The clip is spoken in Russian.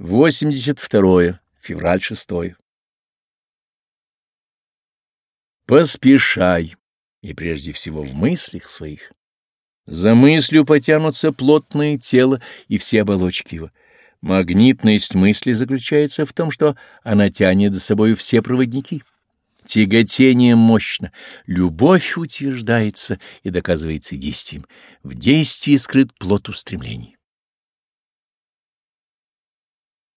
82 февраль 6 Поспешай, и прежде всего в мыслях своих. За мыслью потянутся плотное тело и все оболочки его. Магнитность мысли заключается в том, что она тянет за собой все проводники. Тяготение мощно, любовь утверждается и доказывается действием. В действии скрыт плод устремлений.